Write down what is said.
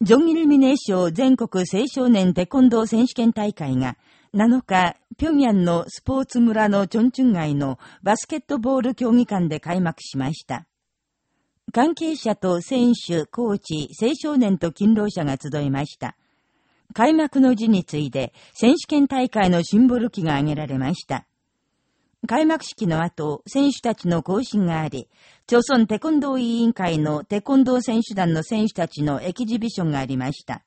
ジョン・イルミネーション全国青少年テコンドー選手権大会が7日、平壌のスポーツ村のチョンチュン街のバスケットボール競技館で開幕しました。関係者と選手、コーチ、青少年と勤労者が集いました。開幕の時に次いで選手権大会のシンボル旗が挙げられました。開幕式の後、選手たちの行進があり、朝鮮テコンドー委員会のテコンドー選手団の選手たちのエキジビションがありました。